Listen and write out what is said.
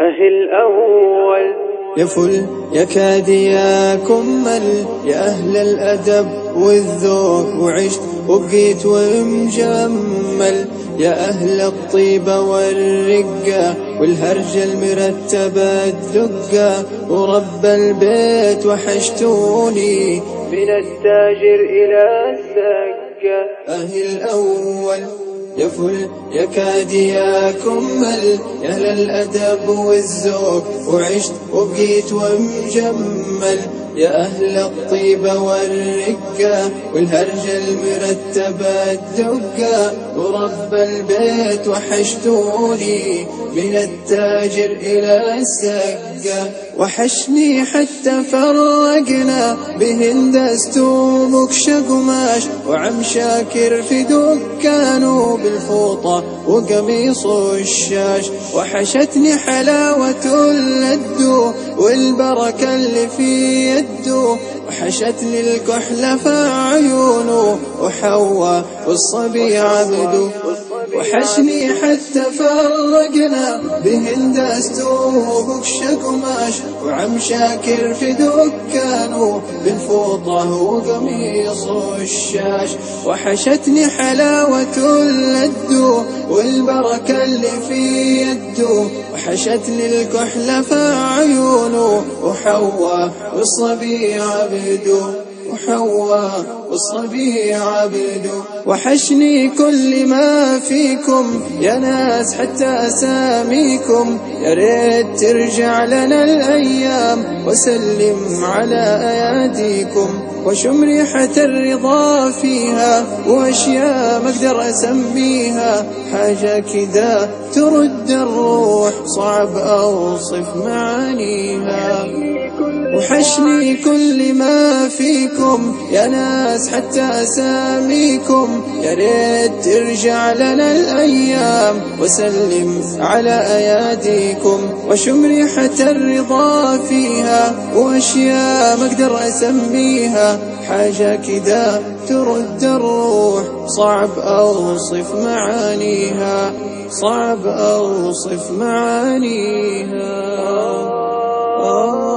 أهي الأول. يا فل يا كادي يا كمل يا أهل الأدب والذوق وعشت وبقيت ومجمل. يا أهل الطيبة والرقة والهرجة المرتبة الدقة ورب البيت وحشتوني. من التاجر إلى السقة أهل الأول. يا فل يا كادي يا الأدب والذوق وعشت وبقيت ومجمل يا أهل الطيبة والرقة والهرجة المرتبة الدقة. ورب البيت وحشتوني من التاجر إلى السقة. وحشني حتى فرقنا بهند استوبك شقماش وعم شاكر في دكانه بالفوطة وقميص الشاش. وحشتني حلاوة اللدو والبركة اللي في يده وحشتني الكحلة في عيونه وحوا والصبي عبده وحشني حتى فرقنا بهند استوبك شقماش وعم شاكر في دكانه. بالفوطة وقميص الشاش. وحشتني حلاوة اللدو والبركة اللي في يده. وحشتني الكحلة في عيونه. وحوا والصبي عبده وحواء والصبي عبده وحشني كل ما فيكم. يا ناس حتى أساميكم. يا ريت ترجع لنا الأيام. وسلم على أياديكم. وشم ريحة الرضا فيها. وأشياء ما أقدر أسميها. حاجة كذا ترد الروح. صعب أوصف معانيها. وحشني كل ما فيكم. يا ناس حتى أساميكم. يا ريت ترجع لنا الأيام. وسلم على أياديكم. وشم ريحة الرضا فيها. وأشياء ما أقدر أسميها. حاجة كذا ترد الروح. صعب أوصف معانيها. صعب أوصف معانيها. آه.